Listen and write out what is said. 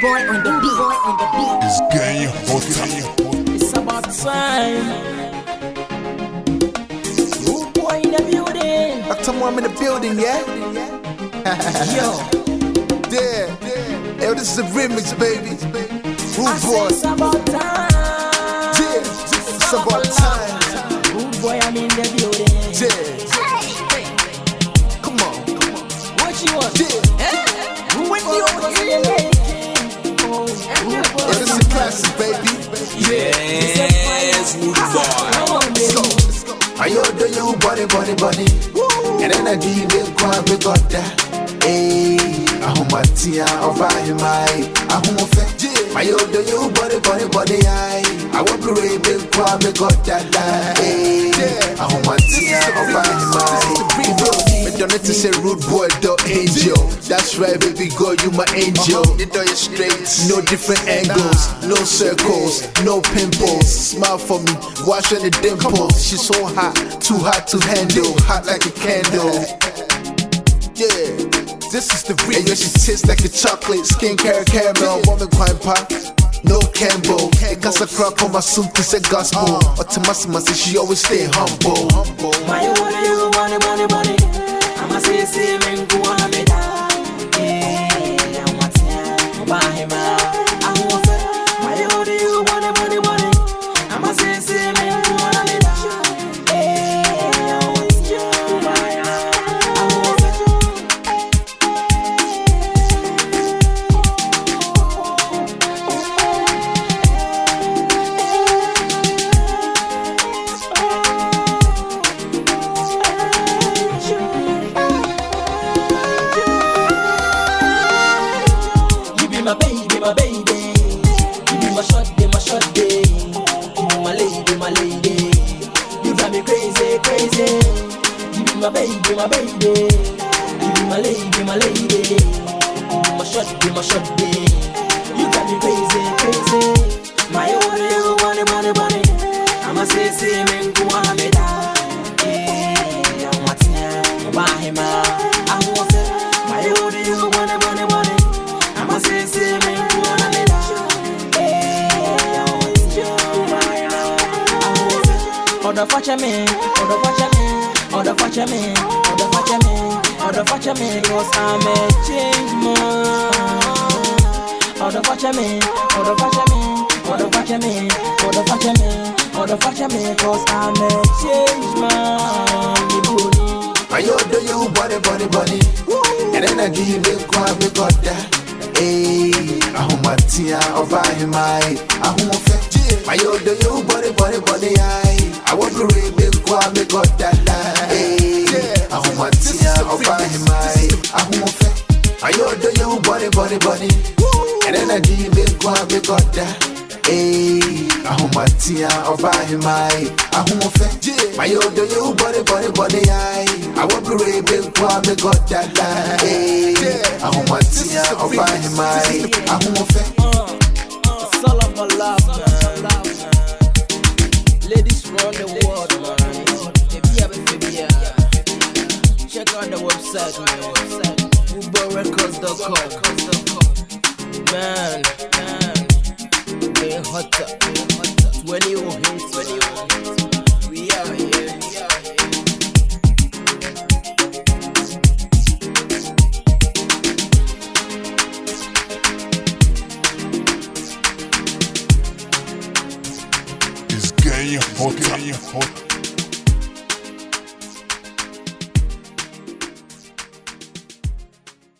boy on the beat. Boy on the beat. It's gang hotter. It's about time. Rude boy in the building. Dr. Mom in the building, yeah? Yo, Yeah. Yo, this is a remix, baby. I Rude boy. it's about time. Yeah. It's about time. Boy. This is a classic, baby. Yes, rude boy. Ah, come on, Let's go. baby. Let's go. Ayo, do you body, body, body? And then I give it quite big got that. Hey, ahomatia, obai mai, ahomofe. Ayo, do you body, body, body? I, I want to read big quite big got that. Hey, ahomatia, obai mai. Me don't need to say rude boy, do angel. That's right, baby girl, you my angel. Uh-huh. You do it straight, no different angles, no circles, no pimples. Smile for me, wash on the dimples. She's so hot, too hot to handle, hot like a candle. Yeah, this is the real. And yo, she tastes like a chocolate, skincare caramel, woman quine pop. No Campbell, it cause a crack on my suit to say gospel. Uh. Or to my must she always stay humble. My money, you money, money, money. I'm a see, my baby, my baby. You be my shot, day, my shot, day. You be my lady, my lady. You drive me crazy, crazy. You be my baby, my baby. You be my lady, my lady. You be my shot, day, my shot, day. You drive me crazy, crazy. My only, you money, money, money. I'ma say, say, me, go Order fetch me, order fetch me, order fetch me, order fetch me, order fetch me, cause I'm a change man. Order fetch me, order fetch me, order fetch me, order fetch me, order fetch me, cause I'm a change man. Booty. Ayo, do you body, body, body? And then I give it quite big got that. Hey, ahomatia, obai mai, ahomofe. Ayo, do you body, body, body? I, I want to read big quite big got that. Hey, ahomatia, obai mai, ahomofe. Ayo, do you body, body, body? And then I give it quite big got that. Hey, ahomatia, obai mai, ahomofe. Ayo, do you body, body, body? I, I want to read big quite big got that. Hey, ahomatia, obai mai, ahomofe. It's all about love, man. From the world, man. If you have a phobia, check out the website, man. UberRecords.com. Man, man, getting hotter. 20 hits, we It's gang hotter.